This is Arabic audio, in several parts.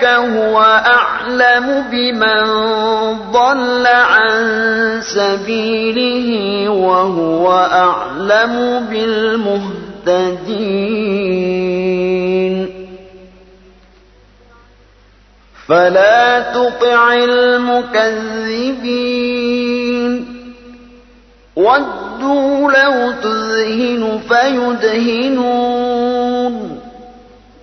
ربك هو أعلم بمن ضل عن سبيله وهو أعلم بالمهتدين. فلا تطع المكذبين. ودوا لو تذهن فيدهنون.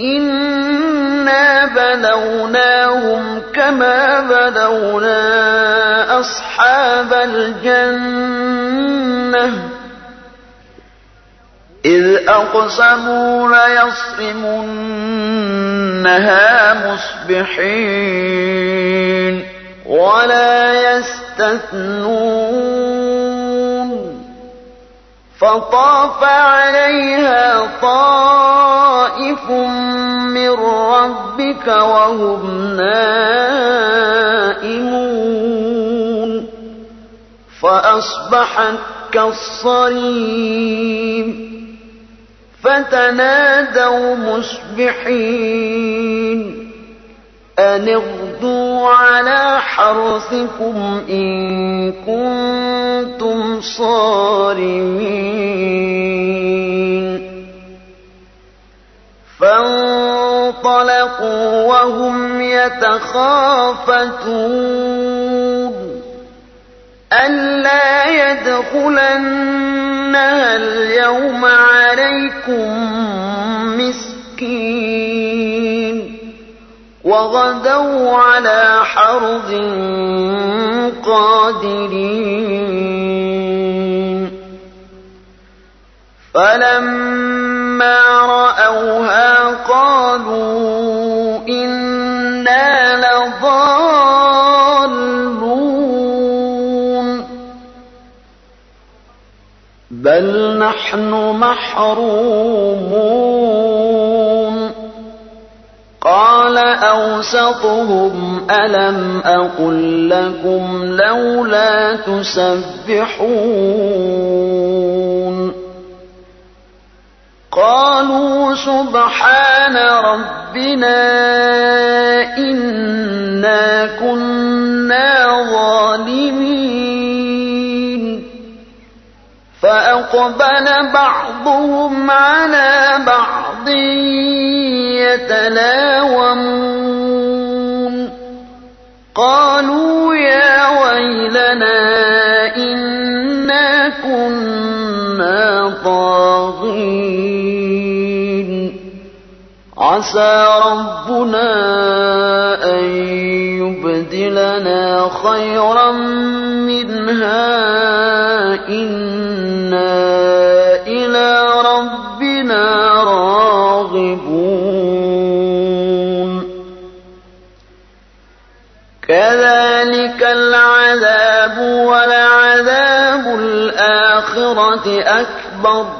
إنا بلوناهم كما بلونا أصحاب الجنة إذ أقسموا ليصرمنها مصبحين ولا يستثنون فطاف عليها طائف من ربك وهم نائمون فأصبحت كالصريم فتنادوا مصبحين أن اغدوا على حرثكم إن كنتم صارمين فانطلقوا وهم يتخافتون ألا يدخلنها اليوم عليكم مسكين وغدوا على حرد قادرين فلما رأوها قالوا لضالون بل نحن محرومون قال أوسطهم ألم أقل لكم لولا تسبحون قالوا سبحان ربنا إنا كنا ظالمين فأقبل بعضهم على بعض يتلاومون قالوا يا ويلنا إنا كنا عسى ربنا أن خيرا منها. إنا إلى ربنا راغبون. كذلك العذاب ولعذاب الآخرة أكبر.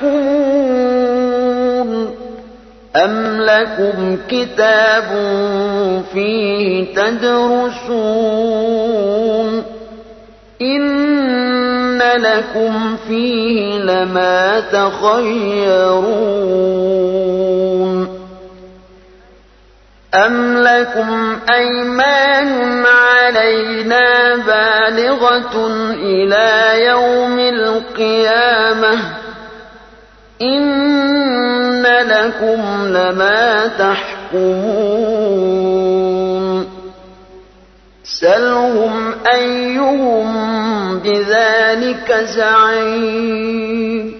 تحكمون أم لكم كتاب فيه تدرسون إن لكم فيه لما تخيرون أم لكم أيمان علينا بالغة إلى يوم القيامة إن لكم لما تحكمون سلهم أيهم بذلك زعيم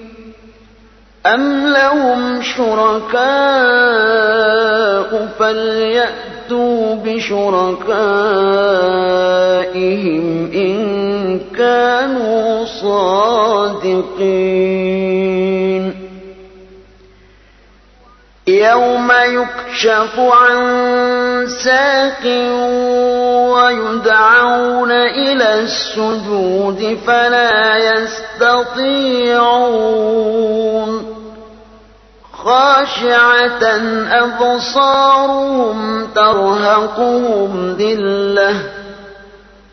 أم لهم شركاء فليأتوا بشركائهم إن كانوا صادقين يوم يكشف عن ساق ويدعون إلى السجود فلا يستطيعون خاشعة أبصارهم ترهقهم ذِلَّةٌ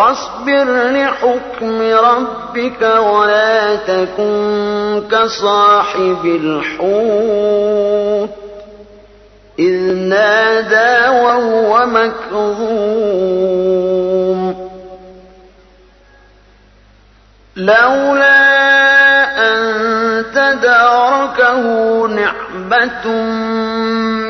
فاصبر لحكم ربك ولا تكن كصاحب الحوت. إذ نادى وهو مكظوم. لولا أن تداركه نعمة